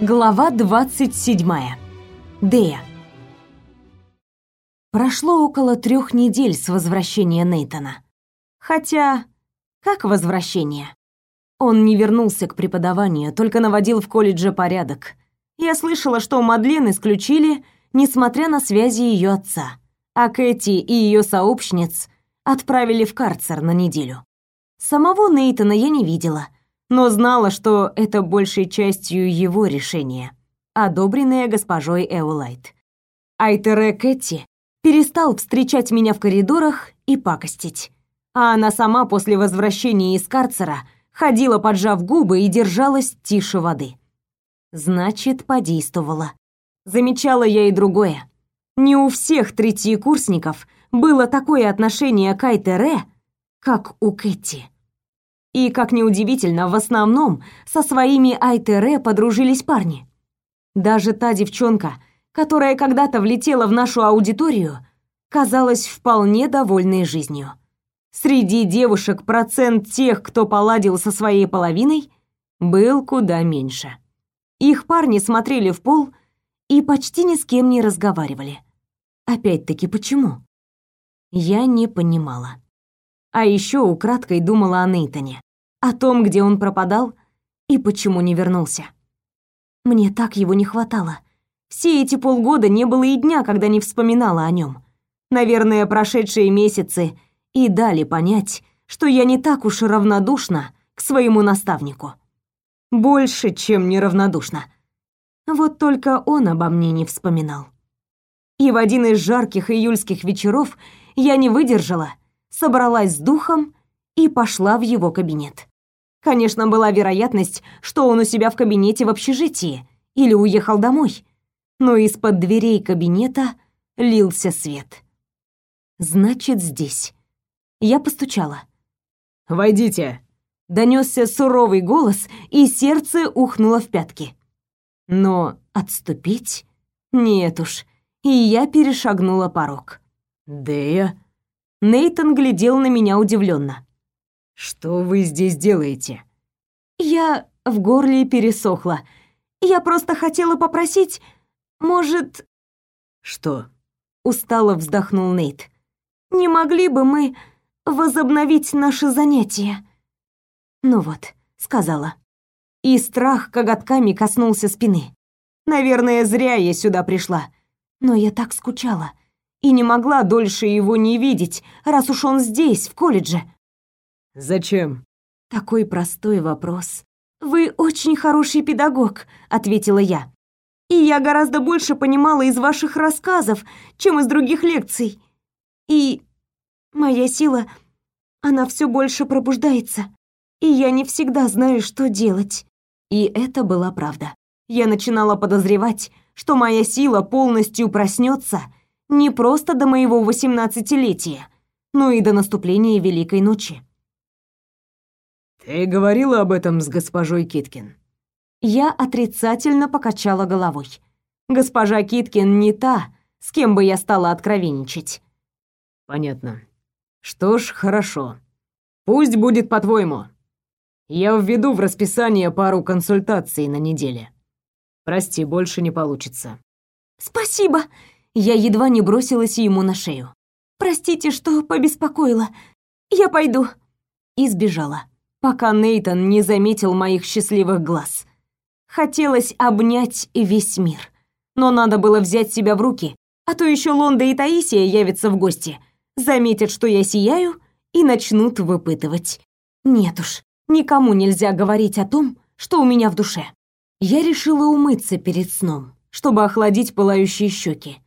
Глава 27. Дея. Прошло около трех недель с возвращения Нейтона. Хотя, как возвращение? Он не вернулся к преподаванию, только наводил в колледже порядок. Я слышала, что Мадлен исключили, несмотря на связи ее отца, а Кэти и ее сообщниц отправили в карцер на неделю. Самого Нейтона я не видела — но знала, что это большей частью его решение, одобренное госпожой Эулайт. Айтере Кэти перестал встречать меня в коридорах и пакостить. А она сама после возвращения из карцера ходила, поджав губы, и держалась тише воды. Значит, подействовала. Замечала я и другое. Не у всех третьекурсников было такое отношение к Айтере, как у Кэти. И, как ни удивительно, в основном со своими Айтере подружились парни. Даже та девчонка, которая когда-то влетела в нашу аудиторию, казалась вполне довольной жизнью. Среди девушек процент тех, кто поладил со своей половиной, был куда меньше. Их парни смотрели в пол и почти ни с кем не разговаривали. Опять-таки, почему? Я не понимала. А еще украдкой думала о Нейтане, о том, где он пропадал и почему не вернулся. Мне так его не хватало. Все эти полгода не было и дня, когда не вспоминала о нем. Наверное, прошедшие месяцы и дали понять, что я не так уж и равнодушна к своему наставнику. Больше, чем неравнодушна. Вот только он обо мне не вспоминал. И в один из жарких июльских вечеров я не выдержала собралась с духом и пошла в его кабинет. Конечно, была вероятность, что он у себя в кабинете в общежитии или уехал домой, но из-под дверей кабинета лился свет. Значит, здесь. Я постучала. «Войдите!» Донесся суровый голос, и сердце ухнуло в пятки. Но отступить? Нет уж. И я перешагнула порог. «Дея?» Нейтон глядел на меня удивленно. Что вы здесь делаете? Я в горле пересохла. Я просто хотела попросить, может, что? устало вздохнул Нейт. Не могли бы мы возобновить наши занятия? Ну вот, сказала. И страх коготками коснулся спины. Наверное, зря я сюда пришла. Но я так скучала и не могла дольше его не видеть, раз уж он здесь, в колледже. Зачем? Такой простой вопрос. Вы очень хороший педагог, ответила я. И я гораздо больше понимала из ваших рассказов, чем из других лекций. И моя сила, она все больше пробуждается, и я не всегда знаю, что делать. И это была правда. Я начинала подозревать, что моя сила полностью проснется не просто до моего восемнадцатилетия, но и до наступления Великой Ночи. «Ты говорила об этом с госпожой Киткин?» Я отрицательно покачала головой. Госпожа Киткин не та, с кем бы я стала откровенничать. «Понятно. Что ж, хорошо. Пусть будет по-твоему. Я введу в расписание пару консультаций на неделе. Прости, больше не получится». «Спасибо!» Я едва не бросилась ему на шею. «Простите, что побеспокоила. Я пойду». И сбежала, пока Нейтон не заметил моих счастливых глаз. Хотелось обнять весь мир. Но надо было взять себя в руки, а то еще Лонда и Таисия явятся в гости, заметят, что я сияю, и начнут выпытывать. Нет уж, никому нельзя говорить о том, что у меня в душе. Я решила умыться перед сном, чтобы охладить пылающие щеки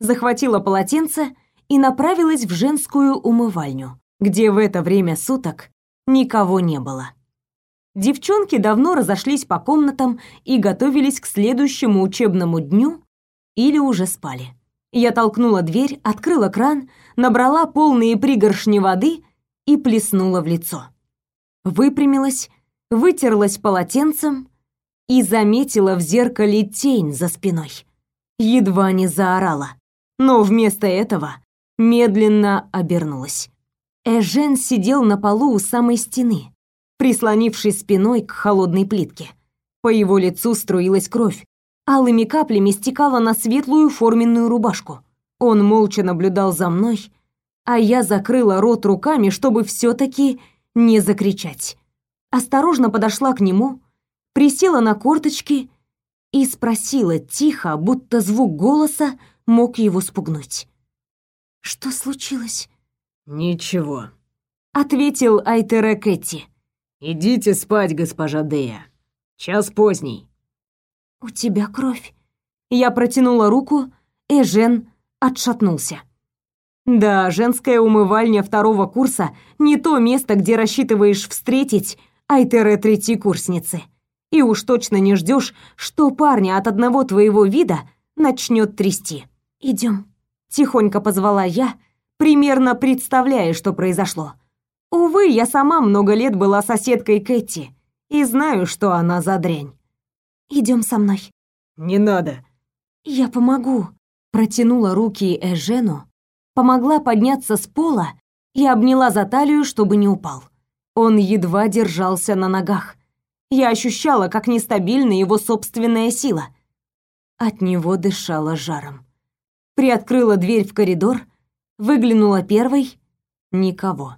захватила полотенце и направилась в женскую умывальню, где в это время суток никого не было. Девчонки давно разошлись по комнатам и готовились к следующему учебному дню или уже спали. Я толкнула дверь, открыла кран, набрала полные пригоршни воды и плеснула в лицо. Выпрямилась, вытерлась полотенцем и заметила в зеркале тень за спиной. Едва не заорала но вместо этого медленно обернулась. Эжен сидел на полу у самой стены, прислонившись спиной к холодной плитке. По его лицу струилась кровь, алыми каплями стекала на светлую форменную рубашку. Он молча наблюдал за мной, а я закрыла рот руками, чтобы все таки не закричать. Осторожно подошла к нему, присела на корточки и спросила тихо, будто звук голоса мог его спугнуть. «Что случилось?» «Ничего», — ответил Айтере Кэти. «Идите спать, госпожа Дея. Час поздний». «У тебя кровь». Я протянула руку, Эжен отшатнулся. Да, женская умывальня второго курса не то место, где рассчитываешь встретить Айтере третьей курсницы. И уж точно не ждешь, что парня от одного твоего вида начнет трясти. Идем, тихонько позвала я, примерно представляя, что произошло. Увы, я сама много лет была соседкой Кэти и знаю, что она за дрянь. Идем со мной. Не надо. Я помогу. Протянула руки Эжену, помогла подняться с пола и обняла за талию, чтобы не упал. Он едва держался на ногах. Я ощущала, как нестабильна его собственная сила. От него дышала жаром. Приоткрыла дверь в коридор, выглянула первой — никого.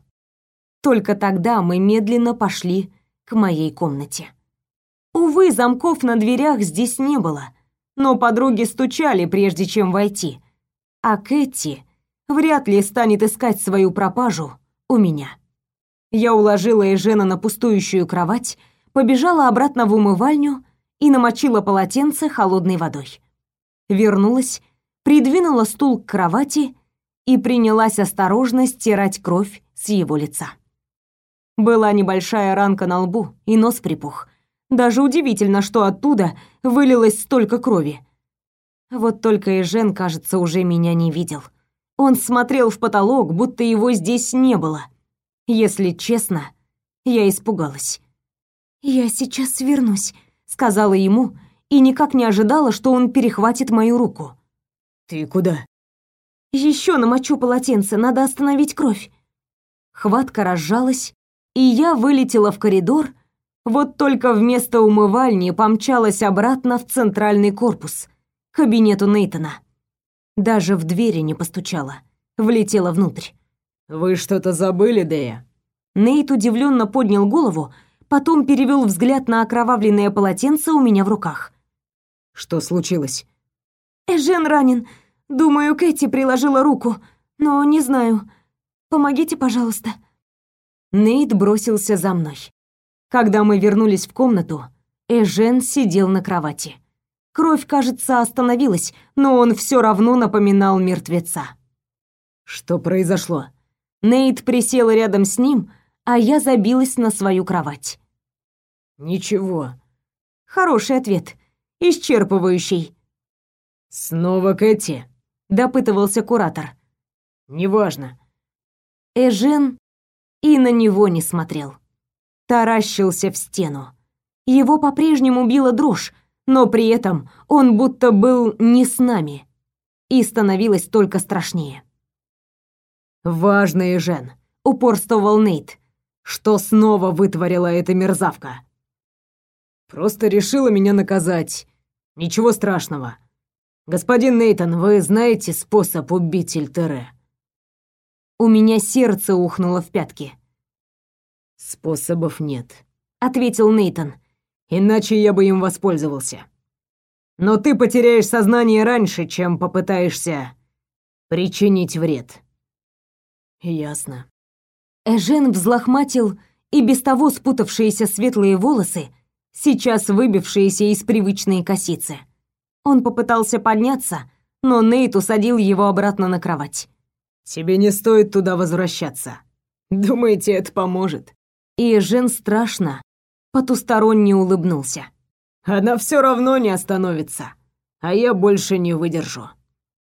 Только тогда мы медленно пошли к моей комнате. Увы, замков на дверях здесь не было, но подруги стучали, прежде чем войти. А Кэти вряд ли станет искать свою пропажу у меня. Я уложила Эжена на пустующую кровать, побежала обратно в умывальню и намочила полотенце холодной водой. Вернулась, придвинула стул к кровати и принялась осторожно стирать кровь с его лица. Была небольшая ранка на лбу, и нос припух. Даже удивительно, что оттуда вылилось столько крови. Вот только Эжен, кажется, уже меня не видел. Он смотрел в потолок, будто его здесь не было. Если честно, я испугалась. «Я сейчас вернусь», — сказала ему, и никак не ожидала, что он перехватит мою руку. «Ты куда?» «Еще намочу полотенце, надо остановить кровь». Хватка разжалась, и я вылетела в коридор, вот только вместо умывальни помчалась обратно в центральный корпус, к кабинету Нейтона. Даже в двери не постучала, влетела внутрь. «Вы что-то забыли, Дея?» Нейт удивленно поднял голову, потом перевел взгляд на окровавленное полотенце у меня в руках. «Что случилось?» «Эжен ранен. Думаю, Кэти приложила руку, но не знаю. Помогите, пожалуйста». Нейт бросился за мной. Когда мы вернулись в комнату, Эжен сидел на кровати. Кровь, кажется, остановилась, но он все равно напоминал мертвеца. Что произошло? Нейт присел рядом с ним, а я забилась на свою кровать. Ничего. Хороший ответ, исчерпывающий. Снова Кэти, допытывался куратор. Неважно. Эжен и на него не смотрел. Таращился в стену. Его по-прежнему била дрожь, но при этом он будто был не с нами. И становилось только страшнее. «Важно, Эжен», — упорствовал Нейт. «Что снова вытворила эта мерзавка?» «Просто решила меня наказать. Ничего страшного. Господин Нейтон, вы знаете способ убить Ильтере?» У меня сердце ухнуло в пятки. Способов нет, ответил Нейтон. Иначе я бы им воспользовался. Но ты потеряешь сознание раньше, чем попытаешься причинить вред. Ясно. Эжен взлохматил и без того спутавшиеся светлые волосы, сейчас выбившиеся из привычной косицы. Он попытался подняться, но Нейт усадил его обратно на кровать. Тебе не стоит туда возвращаться. Думаете, это поможет? И Жен страшно потусторонне улыбнулся. Она все равно не остановится, а я больше не выдержу.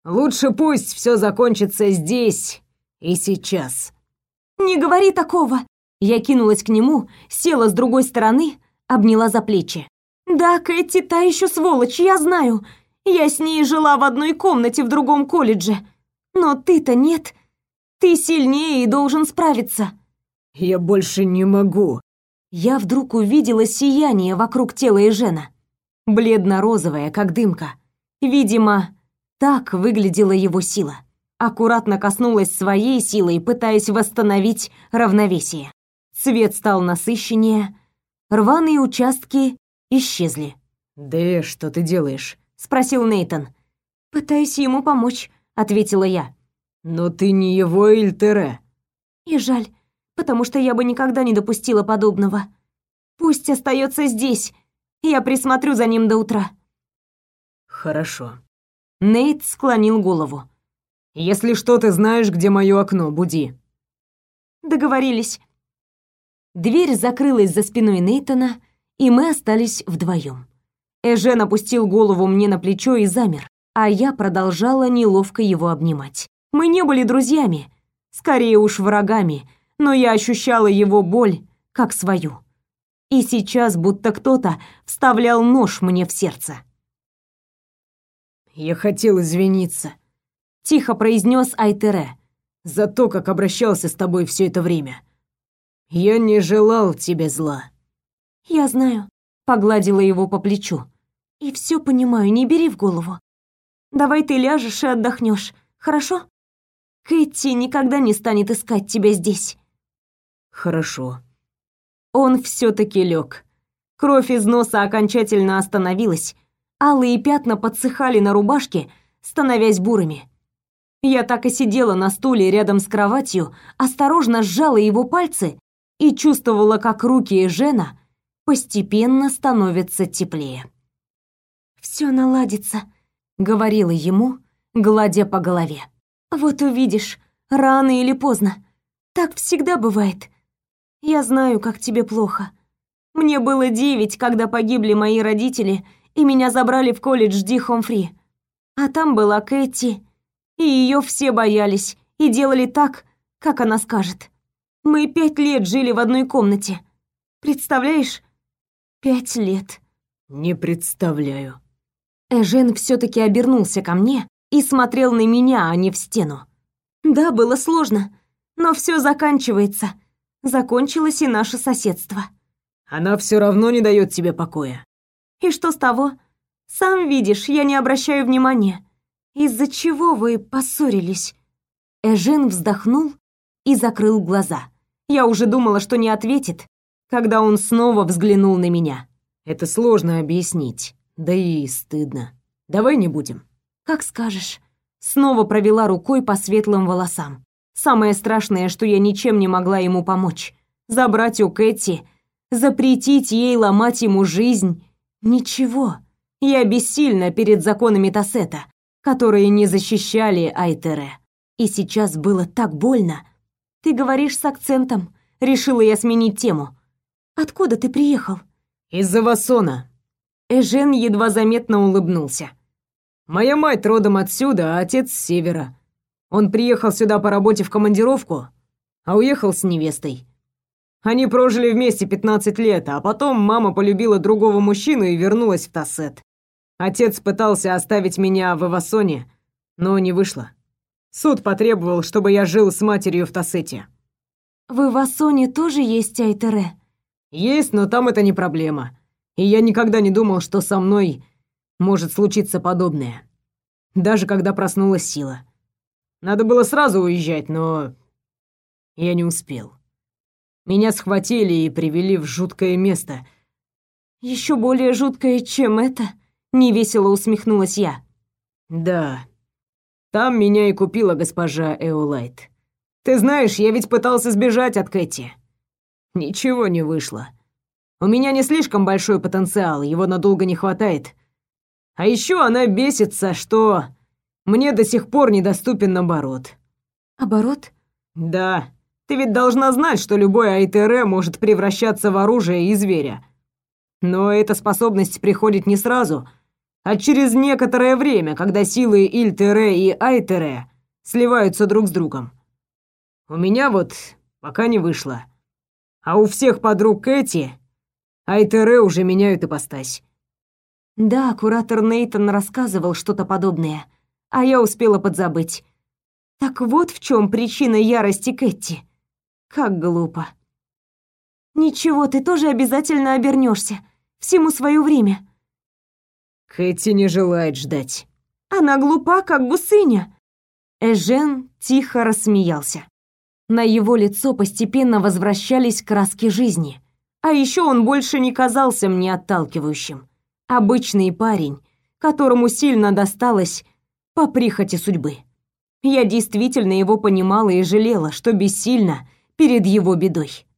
Лучше пусть все закончится здесь и сейчас. Не говори такого. Я кинулась к нему, села с другой стороны, обняла за плечи. Да, Кэти та еще сволочь, я знаю. Я с ней жила в одной комнате в другом колледже. Но ты-то нет. Ты сильнее и должен справиться. Я больше не могу. я вдруг увидела сияние вокруг тела Эжена. Бледно-розовое, как дымка. Видимо, так выглядела его сила. Аккуратно коснулась своей силой, пытаясь восстановить равновесие. Цвет стал насыщеннее, рваные участки исчезли. «Да что ты делаешь?» — спросил Нейтон. «Пытаюсь ему помочь», — ответила я. «Но ты не его Ильтере». «И жаль, потому что я бы никогда не допустила подобного. Пусть остается здесь, я присмотрю за ним до утра». «Хорошо». Нейт склонил голову. «Если что, ты знаешь, где мое окно, буди». «Договорились». Дверь закрылась за спиной Нейтона, и мы остались вдвоем. Эжен опустил голову мне на плечо и замер, а я продолжала неловко его обнимать. Мы не были друзьями, скорее уж врагами, но я ощущала его боль как свою. И сейчас будто кто-то вставлял нож мне в сердце. «Я хотел извиниться», — тихо произнес Айтере. «За то, как обращался с тобой все это время. Я не желал тебе зла». «Я знаю», — погладила его по плечу. «И все понимаю, не бери в голову. Давай ты ляжешь и отдохнешь, хорошо? Кэти никогда не станет искать тебя здесь». «Хорошо». Он все таки лег. Кровь из носа окончательно остановилась, алые пятна подсыхали на рубашке, становясь бурыми. Я так и сидела на стуле рядом с кроватью, осторожно сжала его пальцы и чувствовала, как руки Жена постепенно становятся теплее. «Все наладится», — говорила ему, гладя по голове. «Вот увидишь, рано или поздно. Так всегда бывает. Я знаю, как тебе плохо. Мне было девять, когда погибли мои родители, и меня забрали в колледж Ди Хомфри. А там была Кэти, и ее все боялись и делали так, как она скажет. Мы пять лет жили в одной комнате. Представляешь? Пять лет. Не представляю. Эжен все таки обернулся ко мне и смотрел на меня, а не в стену. Да, было сложно, но все заканчивается закончилось и наше соседство. Она все равно не дает тебе покоя. И что с того? Сам видишь, я не обращаю внимания. Из-за чего вы поссорились? Эжен вздохнул и закрыл глаза. Я уже думала, что не ответит, когда он снова взглянул на меня. Это сложно объяснить, да и стыдно. Давай не будем. Как скажешь. Снова провела рукой по светлым волосам. Самое страшное, что я ничем не могла ему помочь. Забрать у Кэти, запретить ей ломать ему жизнь. Ничего. Я бессильна перед законами Тассета, которые не защищали Айтере. И сейчас было так больно. Ты говоришь с акцентом. Решила я сменить тему. Откуда ты приехал? Из-за Вассона. Эжен едва заметно улыбнулся. Моя мать родом отсюда, а отец с севера. Он приехал сюда по работе в командировку, а уехал с невестой. Они прожили вместе 15 лет, а потом мама полюбила другого мужчину и вернулась в Тассет. Отец пытался оставить меня в Эвасоне, но не вышло. Суд потребовал, чтобы я жил с матерью в Тассете. В Эвасоне тоже есть Айтере? Есть, но там это не проблема. И я никогда не думал, что со мной может случиться подобное. Даже когда проснулась сила. Надо было сразу уезжать, но я не успел. Меня схватили и привели в жуткое место. Еще более жуткое, чем это, невесело усмехнулась я. Да. Там меня и купила госпожа Эолайт. Ты знаешь, я ведь пытался сбежать от Кэти. Ничего не вышло. У меня не слишком большой потенциал, его надолго не хватает. А еще она бесится, что мне до сих пор недоступен оборот. Оборот? Да. Ты ведь должна знать, что любой Айтере может превращаться в оружие и зверя. Но эта способность приходит не сразу, а через некоторое время, когда силы Ильтере и Айтере сливаются друг с другом. У меня вот пока не вышло. А у всех подруг Кэти Айтере уже меняют ипостась. Да, куратор Нейтон рассказывал что-то подобное а я успела подзабыть. Так вот в чем причина ярости Кэти. Как глупо. Ничего, ты тоже обязательно обернешься. Всему свое время. Кэти не желает ждать. Она глупа, как гусыня. Эжен тихо рассмеялся. На его лицо постепенно возвращались краски жизни. А еще он больше не казался мне отталкивающим. Обычный парень, которому сильно досталось по прихоти судьбы. Я действительно его понимала и жалела, что бессильна перед его бедой.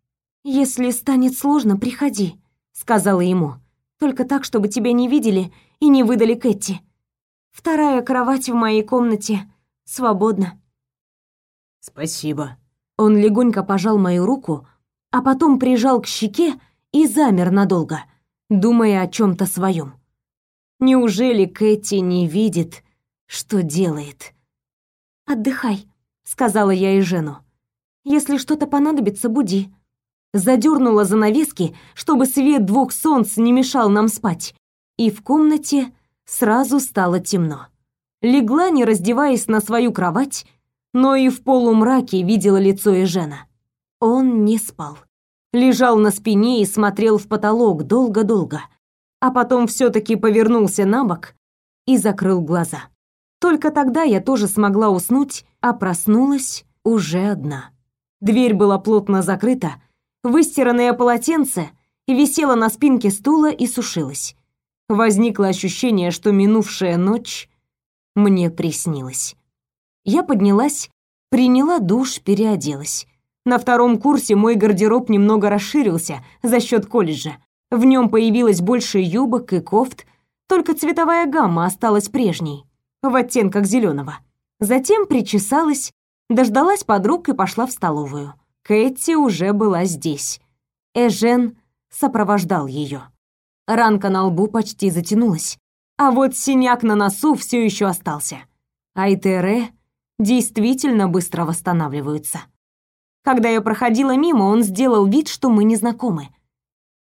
«Если станет сложно, приходи», — сказала ему. «Только так, чтобы тебя не видели и не выдали Кэти. Вторая кровать в моей комнате свободна». «Спасибо». Он легонько пожал мою руку, а потом прижал к щеке и замер надолго, думая о чем то своем. Неужели Кэти не видит, что делает? «Отдыхай», — сказала я и Жену. «Если что-то понадобится, буди». Задернула занавески, чтобы свет двух солнц не мешал нам спать, и в комнате сразу стало темно. Легла, не раздеваясь на свою кровать, но и в полумраке видела лицо Эжена. Он не спал. Лежал на спине и смотрел в потолок долго-долго, а потом все таки повернулся на бок и закрыл глаза. Только тогда я тоже смогла уснуть, а проснулась уже одна. Дверь была плотно закрыта, выстиранное полотенце висело на спинке стула и сушилось. Возникло ощущение, что минувшая ночь мне приснилась. Я поднялась, приняла душ, переоделась. На втором курсе мой гардероб немного расширился за счет колледжа. В нем появилось больше юбок и кофт, только цветовая гамма осталась прежней в оттенках зеленого. Затем причесалась, дождалась подруг и пошла в столовую. Кэти уже была здесь. Эжен сопровождал ее. Ранка на лбу почти затянулась, а вот синяк на носу все еще остался. Айтере действительно быстро восстанавливаются. Когда я проходила мимо, он сделал вид, что мы не знакомы.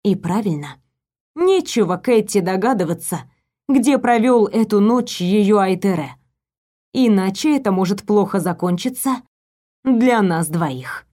И правильно. Нечего Кэти догадываться, где провел эту ночь ее Айтере. Иначе это может плохо закончиться для нас двоих.